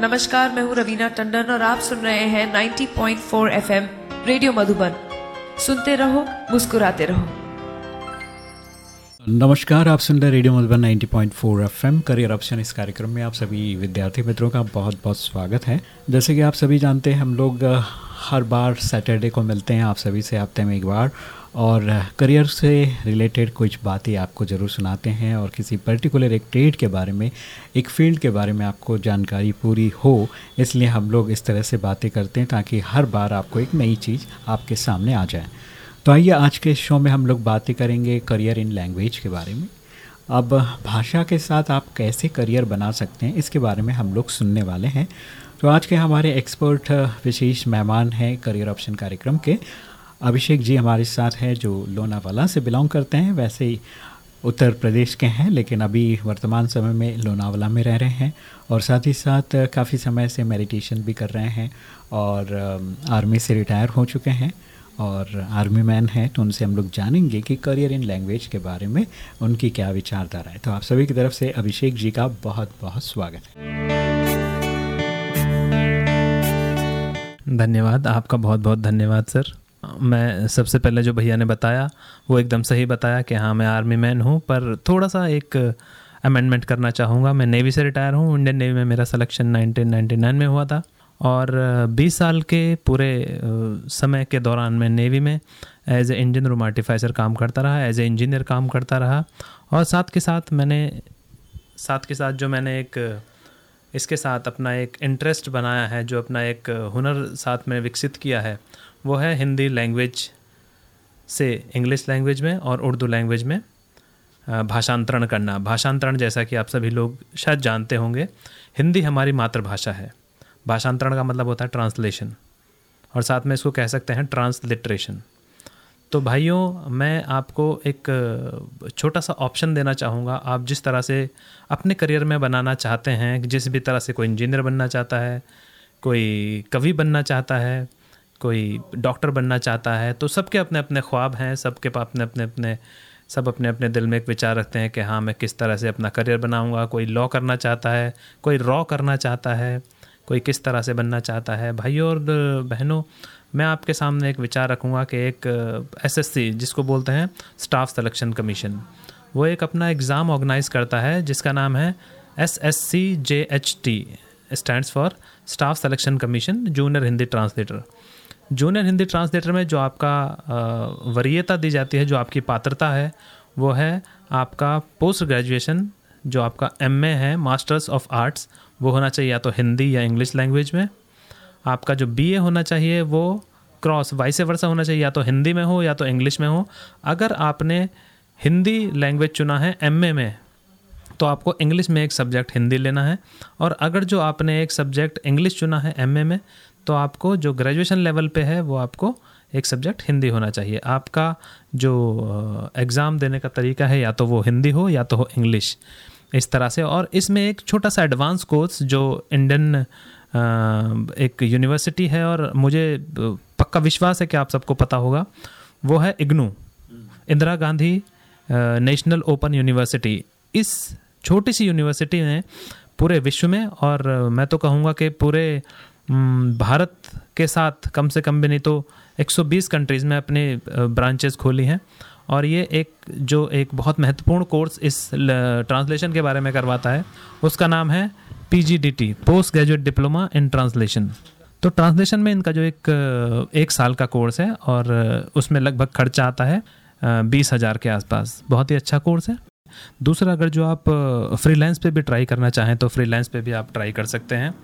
नमस्कार, मैं हूँ रवीना टंडन और आप सुन रहे हैं 90.4 एफएम रेडियो मधुबन। सुनते रहो, मुस्कुराते रहो। नमस्कार, आप सुन रहे radio Madhuban 90.4 FM, career option इस कार्यक्रम में आप सभी विद्यार्थी मित्रों का बहुत बहुत स्वागत है। जैसे कि आप सभी जानते हैं, हम लोग हर बार सैटरडे को मिलते हैं आप सभी से हफ़्ते में एक बार और करियर से रिलेटेड कुछ बातें आपको ज़रूर सुनाते हैं और किसी पर्टिकुलर एक ट्रेड के बारे में, एक फ़ील्ड के बारे में आपको जानकारी पूरी हो, इसलिए हम लोग इस तरह से बातें करते हैं ताकि हर बार आपको एक नई चीज़ आपके सामने आ जाए। तो आइए आज के शो में हम लोग बातें करेंगे करियर इन लैंग्वेज के बारे में। अब, भाषा के साथ आप कैसे करियर बना सकते हैं, इसके बारे में हम लोग सुनने वाले हैं। तो आज के हमारे एक्सपर्ट विशेष मेहमान हैं करियर ऑप्शन कार्यक्रम के। अभिषेक जी हमारे साथ हैं, जो लोनावाला से बिलोंग करते हैं, वैसे ही उत्तर प्रदेश के हैं, लेकिन अभी वर्तमान समय में लोनावाला में रह रहे हैं और साथ ही साथ काफ़ी समय से मेडिटेशन भी कर रहे हैं और आर्मी से रिटायर हो चुके हैं और आर्मी मैन हैं तो उनसे हम लोग जानेंगे कि करियर इन लैंग्वेज के बारे में उनकी क्या विचारधारा है। तो आप सभी की तरफ़ से अभिषेक जी का बहुत बहुत स्वागत है। धन्यवाद, आपका बहुत बहुत धन्यवाद, सर। मैं सबसे पहले जो भैया ने बताया, वो एकदम सही बताया कि हाँ मैं आर्मी मैन हूँ, पर थोड़ा सा एक अमेंडमेंट करना चाहूँगा। मैं नेवी से रिटायर हूँ इंडियन नेवी में मेरा सिलेक्शन 1999 में हुआ था और 20 साल के पूरे समय के दौरान मैं नेवी में as a engine room artificer काम करता रहा एज ए इंजीनियर काम करता रहा और साथ के साथ मैंने, साथ के साथ जो मैंने एक, इसके साथ अपना एक इंटरेस्ट बनाया है, जो अपना एक हुनर साथ में विकसित किया है वो है हिंदी लैंग्वेज से इंग्लिश लैंग्वेज में और उर्दू लैंग्वेज में भाषांतरण करना। भाषांतरण जैसा कि आप सभी लोग शायद जानते होंगे, हिंदी हमारी मातृभाषा है। भाषांतरण का मतलब होता है ट्रांसलेशन और साथ में इसको कह सकते हैं ट्रांसलिट्रेशन तो भाइयों, मैं आपको एक छोटा सा ऑप्शन देना चाहूँगा। आप जिस तरह से अपने करियर में बनाना चाहते हैं, जिस भी तरह से कोई इंजीनियर बनना चाहता है, कोई कवि बनना चाहता है कोई डॉक्टर बनना चाहता है तो सबके अपने अपने ख्वाब हैं, सबके अपने अपने अपने सब अपने अपने दिल में एक विचार रखते हैं कि हाँ मैं किस तरह से अपना करियर बनाऊँगा, कोई लॉ करना चाहता है, कोई रॉ करना चाहता है, कोई किस तरह से बनना चाहता है। भाइयों और बहनों, मैं आपके सामने एक विचार रखूँगा कि एक एसएससी, जिसको बोलते हैं स्टाफ सिलेक्शन कमीशन, वो एक अपना एग्ज़ाम ऑर्गेनाइज करता है, जिसका नाम है S S C J H T stand for staff selection commission junior Hindi translator. Junior Hindi translator में जो आपका वरीयता दी जाती है, जो आपकी पात्रता है, वो है आपका पोस्ट ग्रेजुएशन, जो आपका एमए है, मास्टर्स ऑफ़ आर्ट्स, वो होना चाहिए या तो हिंदी या इंग्लिश लैंग्वेज में। आपका जो बीए होना चाहिए, वो क्रॉस, वाइस वर्षा होना चाहिए, या तो हिंदी में हो या तो इंग्लिश में हो। अगर आपने हिंदी लैंग्वेज चुना है एमए में तो आपको इंग्लिश में एक सब्जेक्ट हिंदी लेना है, और अगर जो आपने एक सब्जेक्ट इंग्लिश चुना है एमए में तो आपको जो ग्रेजुएशन लेवल पे है, वो आपको एक सब्जेक्ट हिंदी होना चाहिए। आपका जो एग्ज़ाम देने का तरीका है, या तो वो हिंदी हो, या तो हो इंग्लिश इस तरह से। और इसमें एक छोटा सा एडवांस कोर्स जो इंडियन एक यूनिवर्सिटी है, और मुझे पक्का विश्वास है कि आप सबको पता होगा, वो है IGNOU Indira Gandhi national open university इस छोटी सी यूनिवर्सिटी में, पूरे विश्व में, और मैं तो कहूँगा कि पूरे भारत के साथ कम से कम भी नहीं तो 120 कंट्रीज़ में अपने ब्रांचेस खोली हैं। और ये एक, जो एक बहुत महत्वपूर्ण कोर्स इस ट्रांसलेशन के बारे में करवाता है, उसका नाम है PGDT post graduate diploma in translation तो ट्रांसलेशन में इनका जो एक एक साल का कोर्स है और उसमें लगभग खर्चा आता है बीस हज़ार के आसपास। बहुत ही अच्छा कोर्स है। दूसरा, अगर जो आप फ्रीलांस पे भी ट्राई करना चाहें तो फ्रीलांस पे भी आप ट्राई कर सकते हैं।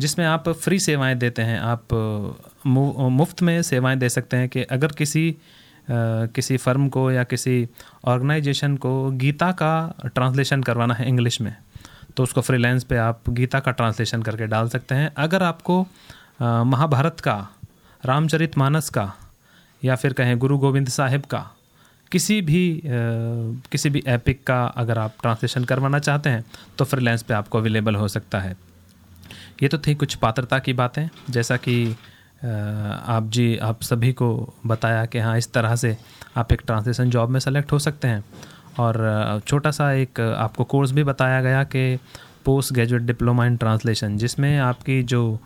जिसमें आप फ्री सेवाएँ देते हैं, आप मुफ़्त में सेवाएँ दे सकते हैं कि अगर किसी किसी फर्म को या किसी ऑर्गेनाइजेशन को गीता का ट्रांसलेशन करवाना है इंग्लिश में तो उसको फ्रीलांस पे आप गीता का ट्रांसलेशन करके डाल सकते हैं। अगर आपको महाभारत का, रामचरित मानस का, या फिर कहें गुरु गोविंद साहिब का, किसी भी किसी भी एपिक का अगर आप ट्रांसलेशन करवाना चाहते हैं तो फ्रीलांस पे आपको अवेलेबल हो सकता है। ये तो थी कुछ पात्रता की बातें, जैसा कि आप जी, आप सभी को बताया कि हाँ इस तरह से आप एक ट्रांसलेशन जॉब में सेलेक्ट हो सकते हैं। और छोटा सा एक आपको कोर्स भी बताया गया कि post graduate diploma in translation जिसमें आपकी जो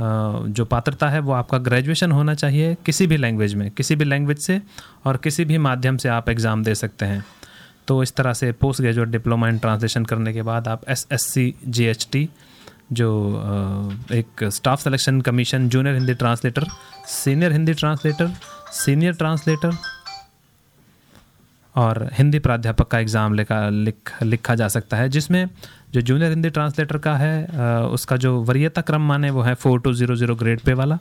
जो पात्रता है, वो आपका ग्रेजुएशन होना चाहिए किसी भी लैंग्वेज में, किसी भी लैंग्वेज से और किसी भी माध्यम से आप एग्ज़ाम दे सकते हैं। तो इस तरह से post graduate diploma in translation करने के बाद आप S S C G H T जो एक staff selection commission junior Hindi translator senior Hindi translator senior translator और हिंदी प्राध्यापक का एग्ज़ाम लिखा, लिख, लिखा जा सकता है, जिसमें जो जूनियर हिंदी ट्रांसलेटर का है उसका जो वरीयता क्रम माने वो है four two zero zero grade pay वाला,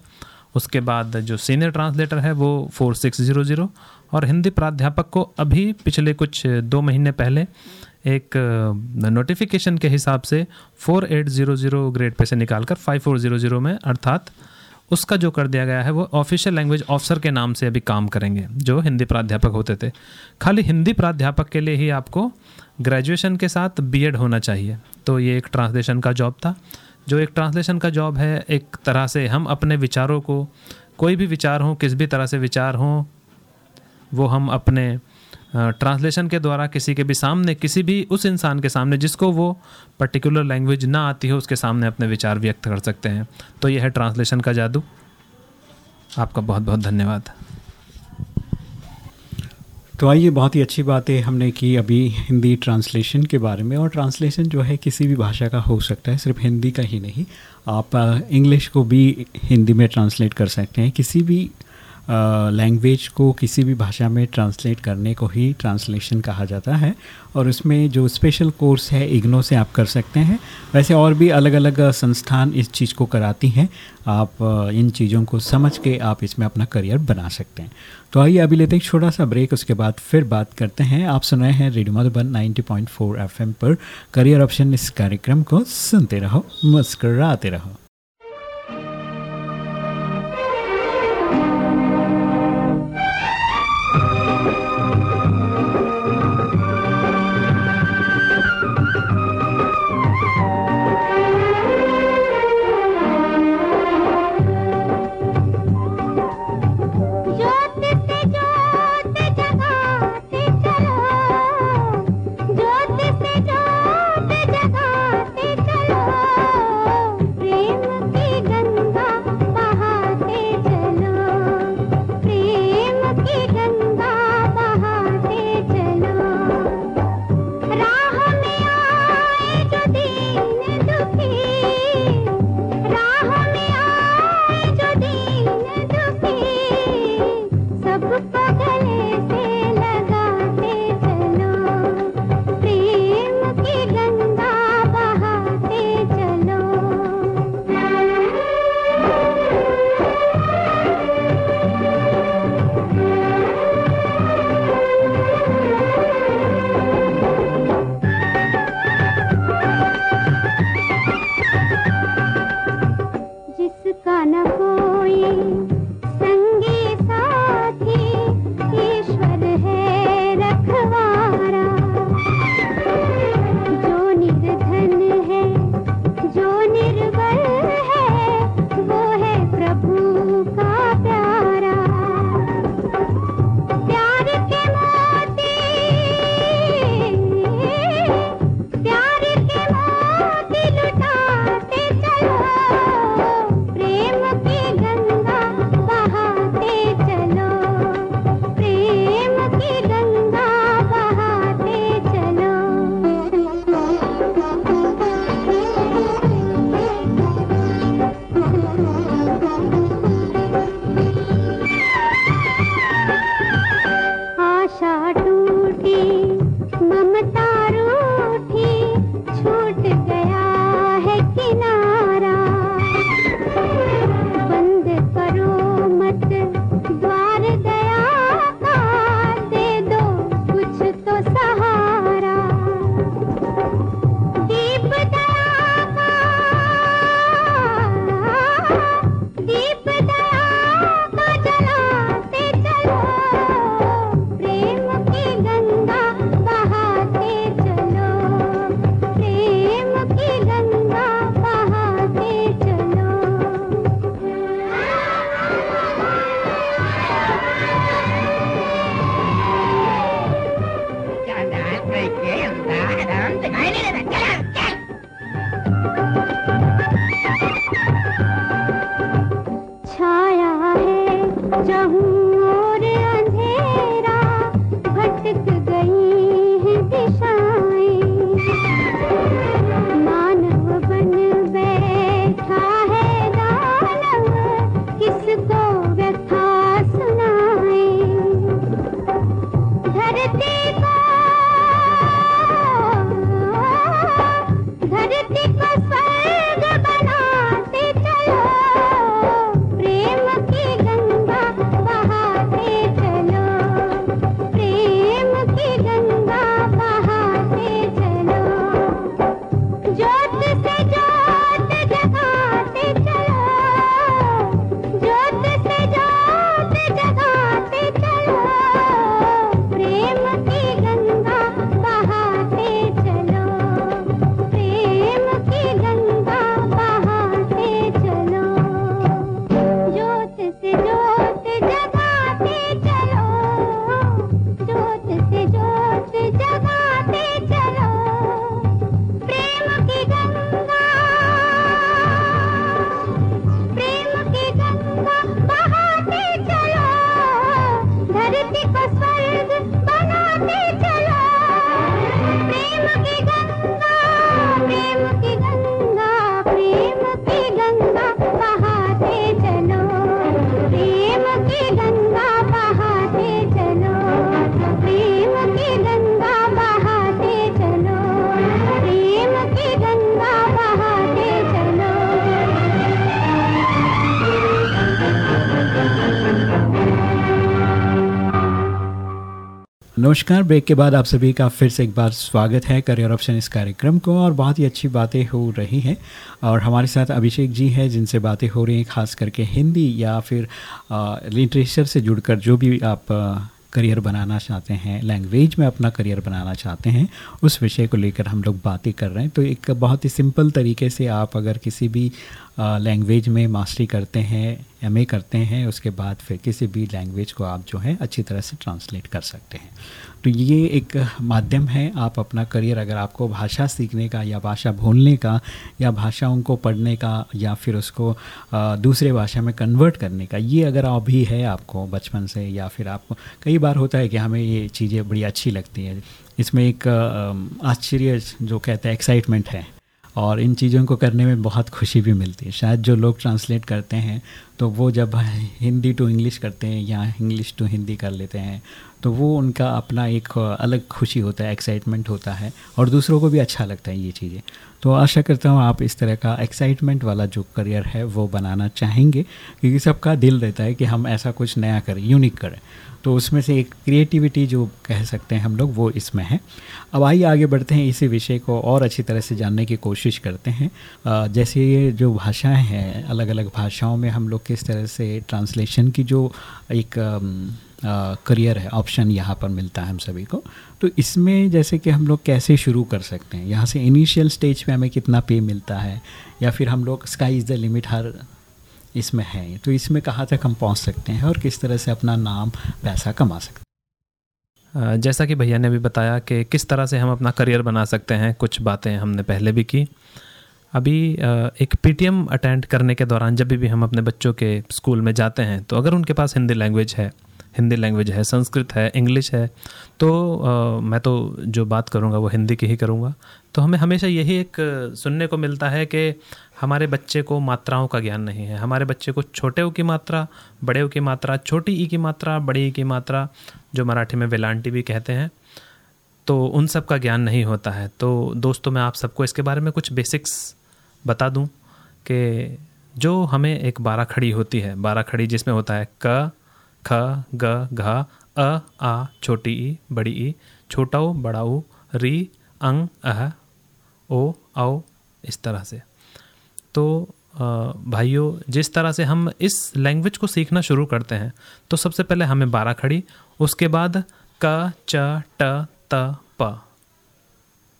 उसके बाद जो सीनियर ट्रांसलेटर है वो फोर सिक्स ज़ीरो ज़ीरो और हिंदी प्राध्यापक को अभी पिछले कुछ दो महीने पहले एक नोटिफिकेशन के हिसाब से four eight zero zero grade pay से फोर ज़ीरो ज़ीरो में, अर्थात उसका जो कर दिया गया है, वो ऑफिशियल लैंग्वेज ऑफिसर के नाम से अभी काम करेंगे, जो हिंदी प्राध्यापक होते थे। खाली हिंदी प्राध्यापक के लिए ही आपको ग्रेजुएशन के साथ बीएड होना चाहिए। तो ये एक ट्रांसलेशन का जॉब था। जो एक ट्रांसलेशन का जॉब है, एक तरह से हम अपने विचारों को, कोई भी विचार हो, किस भी तरह से विचार हों, वो हम अपने ट्रांसलेशन के द्वारा किसी के भी सामने, किसी भी उस इंसान के सामने जिसको वो पर्टिकुलर लैंग्वेज ना आती हो, उसके सामने अपने विचार व्यक्त कर सकते हैं। तो यह है ट्रांसलेशन का जादू। आपका बहुत बहुत धन्यवाद। तो आइए, बहुत ही अच्छी बात है हमने की अभी हिंदी ट्रांसलेशन के बारे में। और ट्रांसलेशन जो है किसी भी भाषा का हो सकता है, सिर्फ़ हिंदी का ही नहीं। आप इंग्लिश को भी हिंदी में ट्रांसलेट कर सकते हैं। किसी भी लैंग्वेज को किसी भी भाषा में ट्रांसलेट करने को ही ट्रांसलेशन कहा जाता है। और उसमें जो स्पेशल कोर्स है इग्नो से आप कर सकते हैं। वैसे और भी अलग अलग संस्थान इस चीज़ को कराती हैं। आप इन चीज़ों को समझ के आप इसमें अपना करियर बना सकते हैं। तो आइए अभी लेते हैं छोटा सा ब्रेक उसके बाद फिर बात करते हैं। आप सुन रहे हैं रेडियो मधुबन 90.4 एफएम पर। करियर ऑप्शन इस कार्यक्रम को सुनते रहो, मुस्कराते रहो। नमस्कार। ब्रेक के बाद आप सभी का फिर से एक बार स्वागत है करियर ऑप्शन इस कार्यक्रम को और बहुत ही अच्छी बातें हो रही हैं। और हमारे साथ अभिषेक जी हैं, जिनसे बातें हो रही हैं, खास करके हिंदी या फिर लिटरेचर से जुड़कर जो भी आप करियर बनाना चाहते हैं लैंग्वेज में अपना करियर बनाना चाहते हैं, उस विषय को लेकर हम लोग बातें कर रहे हैं। तो एक बहुत ही सिंपल तरीके से आप अगर किसी भी लैंग्वेज में मास्टरी करते हैं एमए करते हैं, उसके बाद फिर किसी भी लैंग्वेज को आप जो है अच्छी तरह से ट्रांसलेट कर सकते हैं। तो ये एक माध्यम है, आप अपना करियर अगर आपको भाषा सीखने का या भाषा भूलने का या भाषाओं को पढ़ने का या फिर उसको दूसरे भाषा में कन्वर्ट करने का, ये अगर अभी है आपको बचपन से या फिर आपको कई बार होता है कि हमें ये चीज़ें बड़ी अच्छी लगती हैं। इसमें एक आश्चर्य जो कहते हैं एक्साइटमेंट है और इन चीज़ों को करने में बहुत खुशी भी मिलती है। शायद जो लोग ट्रांसलेट करते हैं तो वो जब हिंदी टू इंग्लिश करते हैं या इंग्लिश टू हिंदी कर लेते हैं तो वो उनका अपना एक अलग खुशी होता है एक्साइटमेंट होता है और दूसरों को भी अच्छा लगता है ये चीज़ें। तो आशा करता हूँ आप इस तरह का एक्साइटमेंट वाला जो करियर है वो बनाना चाहेंगे, क्योंकि सबका दिल रहता है कि हम ऐसा कुछ नया करें यूनिक करें। तो उसमें से एक क्रिएटिविटी जो कह सकते हैं हम लोग, वो इसमें है। अब आइए आगे बढ़ते हैं, इसी विषय को और अच्छी तरह से जानने की कोशिश करते हैं। जैसे ये जो भाषाएँ हैं अलग अलग भाषाओं में हम लोग किस तरह से ट्रांसलेशन की जो एक करियर है ऑप्शन यहाँ पर मिलता है हम सभी को। तो इसमें जैसे कि हम लोग कैसे शुरू कर सकते हैं? यहाँ से इनिशियल स्टेज पे हमें कितना पे मिलता है? या फिर हम लोग स्काई इज़ द लिमिट हर इसमें है? तो इसमें कहाँ तक हम पहुँच सकते हैं और किस तरह से अपना नाम, पैसा कमा सकते हैं? जैसा कि भैया ने भी बताया कि किस तरह से हम अपना करियर बना सकते हैं, कुछ बातें हमने पहले भी की। अभी एक पीटीएम अटेंड करने के दौरान जब भी हम अपने बच्चों के स्कूल में जाते हैं तो अगर उनके पास हिंदी लैंग्वेज है हिंदी लैंग्वेज है संस्कृत है इंग्लिश है तो आ, मैं तो जो बात करूँगा वो हिंदी की ही करूँगा। तो हमें हमेशा यही एक सुनने को मिलता है कि हमारे बच्चे को मात्राओं का ज्ञान नहीं है। हमारे बच्चे को छोटे ओ की मात्रा बड़े की मात्रा छोटी ई की मात्रा बड़ी ई की मात्रा जो मराठी में वेलांटी भी कहते हैं तो उन सब का ज्ञान नहीं होता है। तो दोस्तों मैं आप सबको इसके बारे में कुछ बेसिक्स बता दूँ कि जो हमें एक बारह खड़ी होती है बारह खड़ी जिसमें होता है क ख, ग, घ, अ, आ, छोटी ई, बड़ी ई, छोटा ओ बड़ा ऊ री अंग अह, ओ आओ इस तरह से। तो भाइयों, जिस तरह से हम इस लैंग्वेज को सीखना शुरू करते हैं तो सबसे पहले हमें बारह खड़ी, उसके बाद क, च, ट, त, प।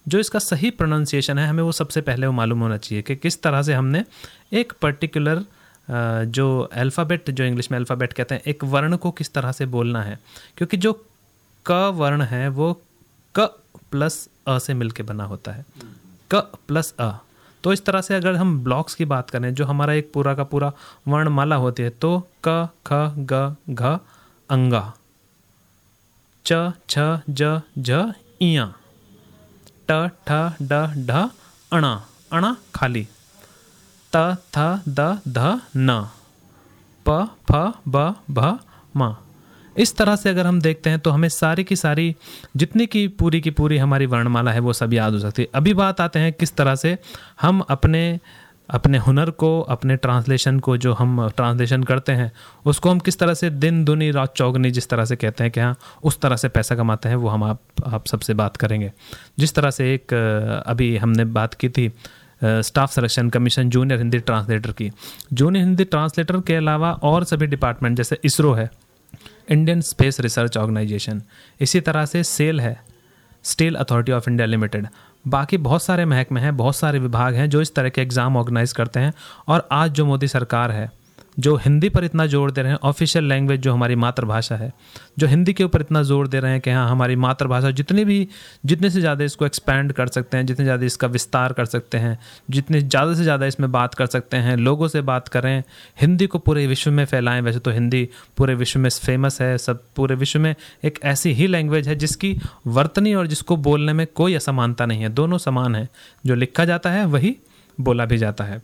जो इसका सही प्रोनाउंसिएशन है, हमें वो सबसे पहले वो मालूम होना चाहिए कि किस तरह से हमने एक पर्टिकुलर जो अल्फ़ाबेट जो इंग्लिश में अल्फ़ाबेट कहते हैं, एक वर्ण को किस तरह से बोलना है? क्योंकि जो क वर्ण है, वो क प्लस अ से मिलके बना होता है। क प्लस अ। तो इस तरह से अगर हम ब्लॉक्स की बात करें, जो हमारा एक पूरा का पूरा वर्णमाला होती है तो क, ख, ग, घ, अंगा। च, छ, ज झ इया ट, ठ, ड, ढ, अणा। अणा खाली। त थ द, ध, न। प, फ, ब, भ, म। इस तरह से अगर हम देखते हैं तो हमें सारी की सारी, जितनी की पूरी की पूरी हमारी वर्णमाला है, वो सब याद हो सकती है। अभी बात आते हैं किस तरह से हम अपने अपने हुनर को, अपने ट्रांसलेशन को, जो हम ट्रांसलेशन करते हैं, उसको हम किस तरह से दिन, दुनी, रात, चौगनी, जिस तरह से कहते हैं कि हाँ उस तरह से पैसा कमाते हैं, वो हम आप आप सबसे बात करेंगे। जिस तरह से एक, अभी हमने बात की थी staff selection commission, junior Hindi translator की। जूनियर हिंदी ट्रांसलेटर के अलावा और सभी डिपार्टमेंट, जैसे इसरो है, इंडियन स्पेस रिसर्च ऑर्गेनाइजेशन। इसी तरह से सेल है, steel authority of India limited. बाकी बहुत सारे महकमे हैं, बहुत सारे विभाग हैं जो इस तरह के एग्ज़ाम ऑर्गेनाइज करते हैं और आज जो मोदी सरकार है जो हिंदी पर इतना ज़ोर दे रहे हैं ऑफिशियल लैंग्वेज जो हमारी मातृभाषा है, जो हिंदी के ऊपर इतना ज़ोर दे रहे हैं कि हाँ हमारी मातृभाषा जितनी भी, जितने से ज़्यादा इसको एक्सपैंड कर सकते हैं, जितने ज़्यादा इसका विस्तार कर सकते हैं, जितने ज़्यादा से ज़्यादा इसमें बात कर सकते हैं, लोगों से बात करें, हिंदी को पूरे विश्व में फैलाएँ। वैसे तो हिंदी पूरे विश्व में फ़ेमस है, सब पूरे विश्व में एक ऐसी ही लैंग्वेज है जिसकी वर्तनी और जिसको बोलने में कोई असमानता नहीं है। दोनों समान है, जो लिखा जाता है, वही बोला भी जाता है।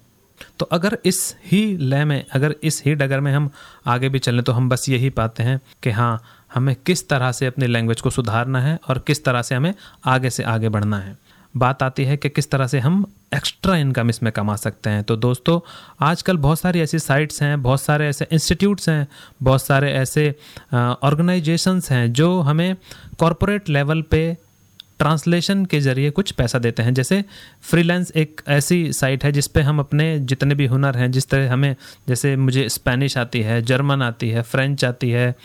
तो अगर इस ही लय में, अगर इस ही डगर में हम आगे भी चलें तो हम बस यही पाते हैं कि हाँ हमें किस तरह से अपनी लैंग्वेज को सुधारना है और किस तरह से हमें आगे से आगे बढ़ना है। बात आती है कि किस तरह से हम एक्स्ट्रा इनकम इसमें कमा सकते हैं। तो दोस्तों, आजकल बहुत सारी ऐसी साइट्स हैं, बहुत सारे ऐसे इंस्टीट्यूट्स हैं, बहुत सारे ऐसे ऑर्गेनाइजेशंस हैं जो हमें कॉरपोरेट लेवल पे ट्रांसलेशन के ज़रिए कुछ पैसा देते हैं जैसे फ्रीलांस एक ऐसी साइट है जिस पे हम अपने जितने भी हुनर हैं जिस तरह हमें जैसे मुझे स्पेनिश आती है जर्मन आती है फ्रेंच आती है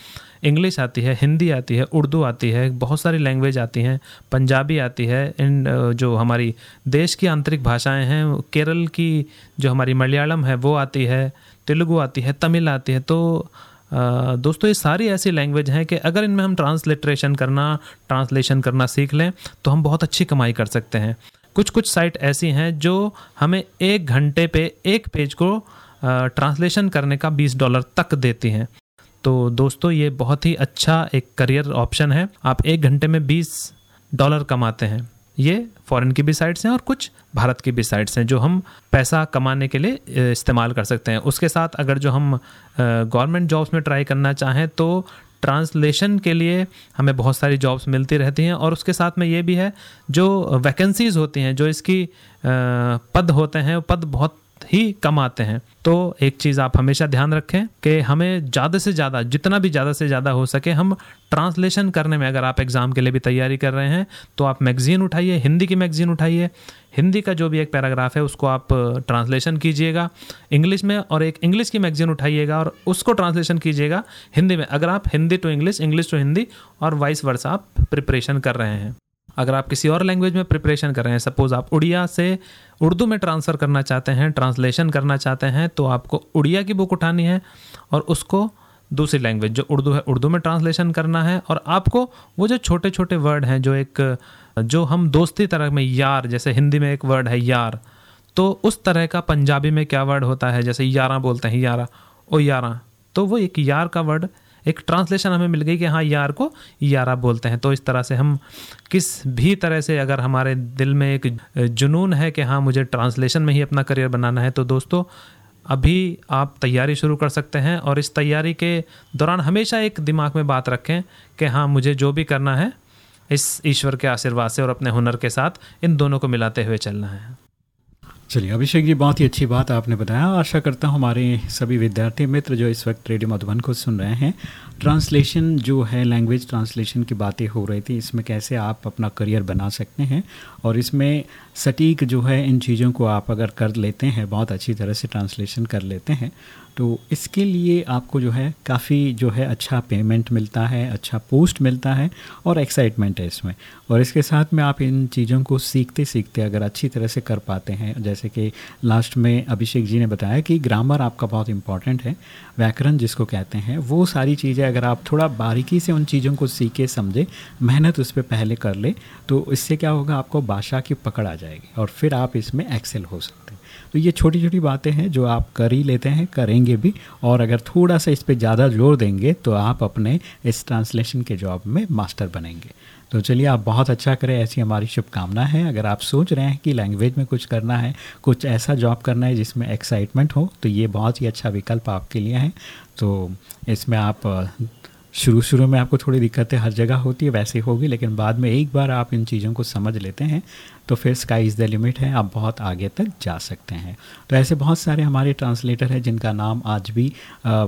इंग्लिश आती है हिंदी आती है उर्दू आती है बहुत सारी लैंग्वेज आती हैं पंजाबी आती है इन जो हमारी देश की आंतरिक भाषाएँ हैं केरल की जो हमारी मलयालम है वो आती है तेलुगु आती है तमिल आती है तो दोस्तों, ये सारी ऐसी लैंग्वेज हैं कि अगर इनमें हम ट्रांसलिट्रेशन करना ट्रांसलेशन करना सीख लें तो हम बहुत अच्छी कमाई कर सकते हैं। कुछ कुछ साइट ऐसी हैं जो हमें एक घंटे पे, एक पेज को ट्रांसलेशन करने का 20 डॉलर तक देती हैं। तो दोस्तों, ये बहुत ही अच्छा एक करियर ऑप्शन है। आप एक घंटे में 20 डॉलर कमाते हैं। ये फॉरेन की भी साइट्स हैं और कुछ भारत की भी साइट्स हैं जो हम पैसा कमाने के लिए इस्तेमाल कर सकते हैं। उसके साथ अगर जो हम गवर्नमेंट जॉब्स में ट्राई करना चाहें तो ट्रांसलेशन के लिए हमें बहुत सारी जॉब्स मिलती रहती हैं और उसके साथ में ये भी है, जो वैकेंसीज होती हैं, जो इसकी पद होते हैं पद बहुत ही कम आते हैं। तो एक चीज़ आप हमेशा ध्यान रखें कि हमें ज़्यादा से ज़्यादा, जितना भी ज़्यादा से ज़्यादा हो सके, हम ट्रांसलेशन करने में अगर आप एग्ज़ाम के लिए भी तैयारी कर रहे हैं तो आप मैगज़ीन उठाइए, हिंदी की मैगज़ीन उठाइए। हिंदी का जो भी एक पैराग्राफ है, उसको आप ट्रांसलेशन कीजिएगा इंग्लिश में और एक इंग्लिश की मैगज़ीन उठाइएगा और उसको ट्रांसलेशन कीजिएगा हिंदी में। अगर आप Hindi to English English to Hindi और वाइस वर्ष आप प्रिपरेशन कर रहे हैं। अगर आप किसी और लैंग्वेज में प्रिपरेशन कर रहे हैं सपोज़ आप उड़िया से उर्दू में ट्रांसफ़र करना चाहते हैं ट्रांसलेशन करना चाहते हैं तो आपको उड़िया की बुक उठानी है और उसको दूसरी लैंग्वेज जो उर्दू है, उर्दू में ट्रांसलेशन करना है और आपको वो जो छोटे छोटे वर्ड हैं, जो एक, जो हम दोस्ती तरह में यार, जैसे हिंदी में एक वर्ड है यार तो उस तरह का पंजाबी में क्या वर्ड होता है? जैसे यारा बोलते हैं, यारा, ओ यारा तो वो एक यार का वर्ड एक ट्रांसलेशन हमें मिल गई कि हाँ यार को यारा बोलते हैं। तो इस तरह से हम किस भी तरह से अगर हमारे दिल में एक जुनून है कि हाँ मुझे ट्रांसलेशन में ही अपना करियर बनाना है तो दोस्तों, अभी आप तैयारी शुरू कर सकते हैं और इस तैयारी के दौरान हमेशा एक दिमाग में बात रखें कि हाँ मुझे जो भी करना है, इस ईश्वर के आशीर्वाद से और अपने हुनर के साथ इन दोनों को मिलाते हुए चलना है। चलिए, अभिषेक जी, बहुत ही अच्छी बात आपने बताया। आशा करता हूँ हमारे सभी विद्यार्थी मित्र जो इस वक्त रेडियो मधुबन को सुन रहे हैं, ट्रांसलेशन जो है, लैंग्वेज ट्रांसलेशन की बातें हो रही थी, इसमें कैसे आप अपना करियर बना सकते हैं और इसमें सटीक जो है इन चीज़ों को आप अगर कर लेते हैं, बहुत अच्छी तरह से ट्रांसलेशन कर लेते हैं तो इसके लिए आपको जो है काफ़ी जो है अच्छा पेमेंट मिलता है अच्छा पोस्ट मिलता है और एक्साइटमेंट है इसमें। और इसके साथ में आप इन चीज़ों को सीखते सीखते अगर अच्छी तरह से कर पाते हैं, जैसे कि लास्ट में अभिषेक जी ने बताया कि ग्रामर आपका बहुत इंपॉर्टेंट है, व्याकरण जिसको कहते हैं, वो सारी चीज़ें अगर आप थोड़ा बारीकी से उन चीज़ों को सीखे, समझे, मेहनत उस पर पहले कर ले तो इससे क्या होगा, आपको भाषा की पकड़ आ जाएगी और फिर आप इसमें एक्सेल हो सकते तो ये छोटी छोटी बातें हैं जो आप कर ही लेते हैं, करेंगे भी। और अगर थोड़ा सा इस पर ज़्यादा ज़ोर देंगे तो आप अपने इस ट्रांसलेशन के जॉब में मास्टर बनेंगे। तो चलिए, आप बहुत अच्छा करें, ऐसी हमारी शुभकामना है। अगर आप सोच रहे हैं कि लैंग्वेज में कुछ करना है, कुछ ऐसा जॉब करना है जिसमें एक्साइटमेंट हो तो ये बहुत ही अच्छा विकल्प आपके लिए है। तो इसमें आप शुरू शुरू में आपको थोड़ी दिक्कतें हर जगह होती है, वैसे होगी, लेकिन बाद में एक बार आप इन चीज़ों को समझ लेते हैं। तो फिर स्काई इज़ द लिमिट है आप बहुत आगे तक जा सकते हैं। तो ऐसे बहुत सारे हमारे ट्रांसलेटर हैं जिनका नाम आज भी आ,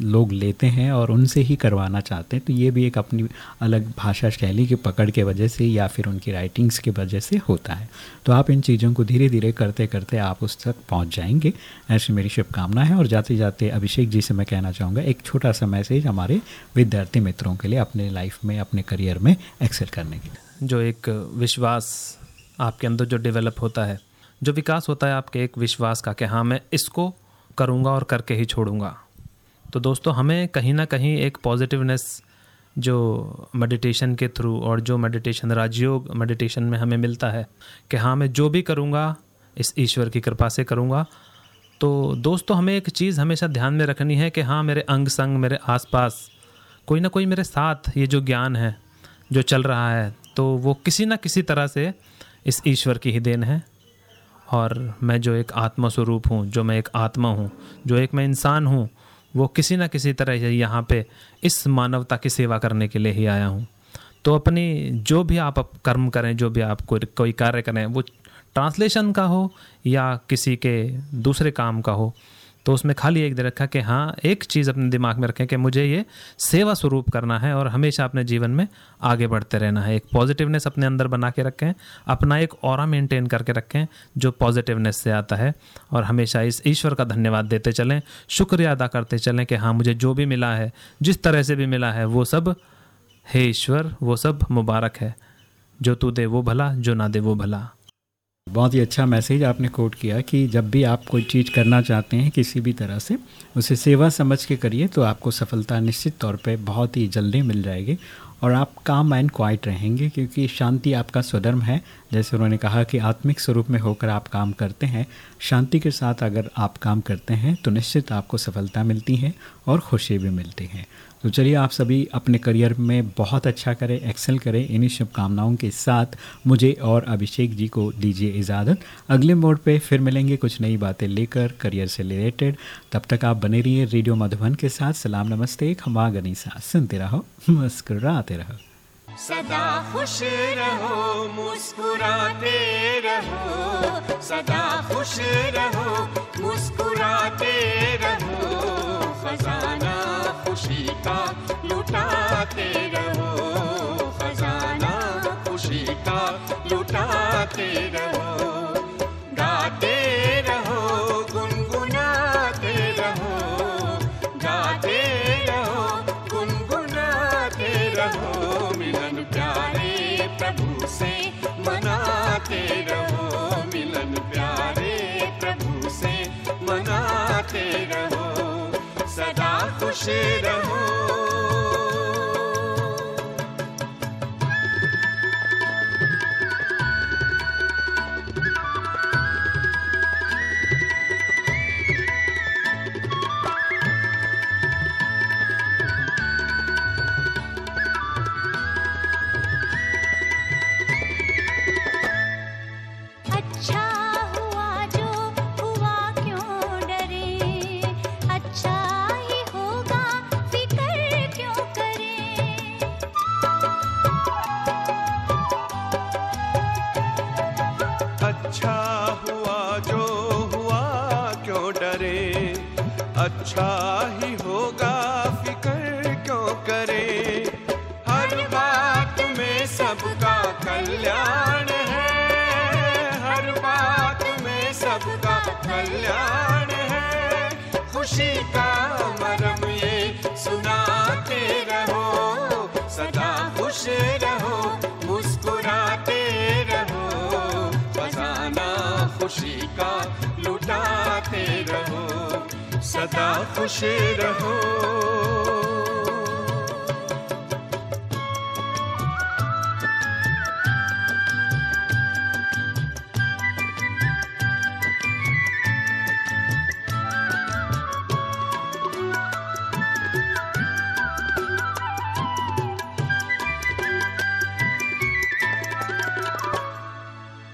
लोग लेते हैं और उनसे ही करवाना चाहते हैं तो ये भी एक अपनी अलग भाषा शैली की पकड़ के वजह से या फिर उनकी राइटिंग्स की वजह से होता है। तो आप इन चीज़ों को धीरे धीरे करते करते आप उस तक पहुँच जाएँगे। ऐसी मेरी शुभकामना है और जाते जाते अभिषेक जी से मैं कहना चाहूँगा एक छोटा सा मैसेज हमारे विद्यार्थी मित्रों के लिए अपने लाइफ में अपने करियर में एक्सेल करने के लिए। जो एक विश्वास आपके अंदर जो डेवलप होता है, जो विकास होता है आपके एक विश्वास का कि हाँ मैं इसको करूँगा और करके ही छोड़ूँगा। तो दोस्तों, हमें कहीं ना कहीं एक पॉजिटिवनेस जो मेडिटेशन के थ्रू और जो मेडिटेशन राजयोग मेडिटेशन में हमें मिलता है कि हाँ मैं जो भी करूँगा, इस ईश्वर की कृपा से करूँगा। तो दोस्तों, हमें एक चीज़ हमेशा ध्यान में रखनी है कि हाँ मेरे अंग संग, मेरे आसपास कोई ना कोई मेरे साथ ये जो ज्ञान है, जो चल रहा है तो वो किसी ना किसी तरह से इस ईश्वर की ही देन है। और मैं जो एक आत्मा स्वरूप हूँ, जो मैं एक आत्मा हूँ, जो एक मैं इंसान हूँ, वो किसी ना किसी तरह यहाँ पे इस मानवता की सेवा करने के लिए ही आया हूँ। तो अपनी जो भी आप कर्म करें, जो भी आप कोई कोई कार्य करें, वो ट्रांसलेशन का हो या किसी के दूसरे काम का हो तो उसमें खाली एक दे रखा कि हाँ एक चीज़ अपने दिमाग में रखें कि मुझे ये सेवा स्वरूप करना है और हमेशा अपने जीवन में आगे बढ़ते रहना है। एक पॉजिटिवनेस अपने अंदर बना के रखें, अपना एक और मेंटेन करके रखें जो पॉजिटिवनेस से आता है और हमेशा इस ईश्वर का धन्यवाद देते चलें, शुक्रिया अदा करते चलें कि हाँ मुझे जो भी मिला है, जिस तरह से भी मिला है, वो सब, हे ईश्वर, वो सब मुबारक है। जो तू दे वो भला, जो ना दे वो भला। बहुत ही अच्छा मैसेज आपने कोट किया कि जब भी आप कोई चीज़ करना चाहते हैं किसी भी तरह से, उसे सेवा समझ के करिए तो आपको सफलता निश्चित तौर पे बहुत ही जल्दी मिल जाएगी। और आप काम एंड क्वाइट रहेंगे क्योंकि शांति आपका स्वधर्म है। जैसे उन्होंने कहा कि आत्मिक स्वरूप में होकर आप काम करते हैं। शांति के साथ अगर आप काम करते हैं तो निश्चित आपको सफलता मिलती है और खुशी भी मिलती है। तो चलिए आप सभी अपने करियर में बहुत अच्छा करें एक्सेल करें, इन्हीं शुभकामनाओं के साथ मुझे और अभिषेक जी को दीजिए इजाज़त। अगले मोड पे फिर मिलेंगे कुछ नई बातें लेकर करियर से रिलेटेड तब तक आप बने रहिए रेडियो मधुबन के साथ। सलाम, नमस्ते खमा गनीसा। सुनते रहो, मुस्कुराते रहो। सदा खुश रहो, मुस्कुराते रहो। सदा खुश रहो, मुस्कुराते रहो। खजाना का लुटाते रहो खजाना खुशी का लुटाते रहो। खुश रहो अच्छा ही होगा फ़िक्र क्यों करे? हर बात में सबका कल्याण है। हर बात में सबका कल्याण है। खुशी का मरम ये सुनाते रहो, सदा खुश रहो। सदा खुश रहो।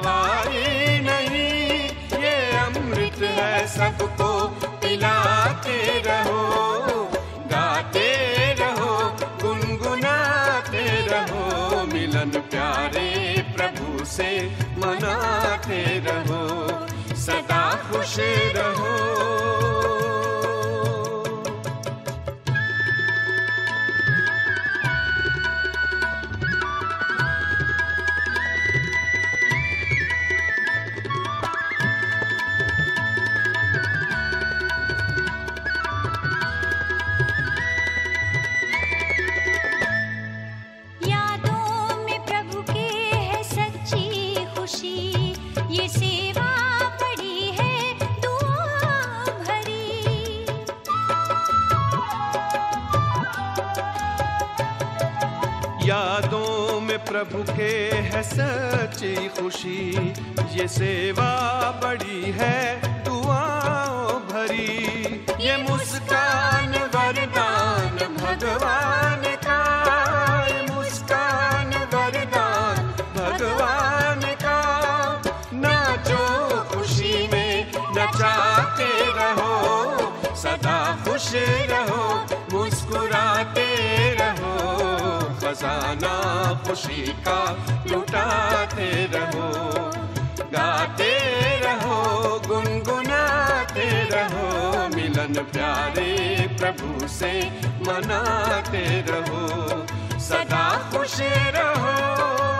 कोई दवा ही नहीं, ये अमृत है सबको, पिलाते रहो, गाते रहो, गुनगुनाते रहो, मिलन प्यारे प्रभु से मनाते रहो, सदा खुश रहो। यादों प्रभु के है सच्ची खुशी। ये सेवा बड़ी है, दुआओं भरी। ये मुस्कान वरदान भगवान का। ये मुस्कान वरदान भगवान का। नाचो खुशी में नचाते रहो, सदा खुश रहो। खजाना खुशी का लुटाते रहो, गाते रहो, गुनगुनाते रहो, मिलन प्यारे प्रभु से मनाते रहो, सदा खुश रहो।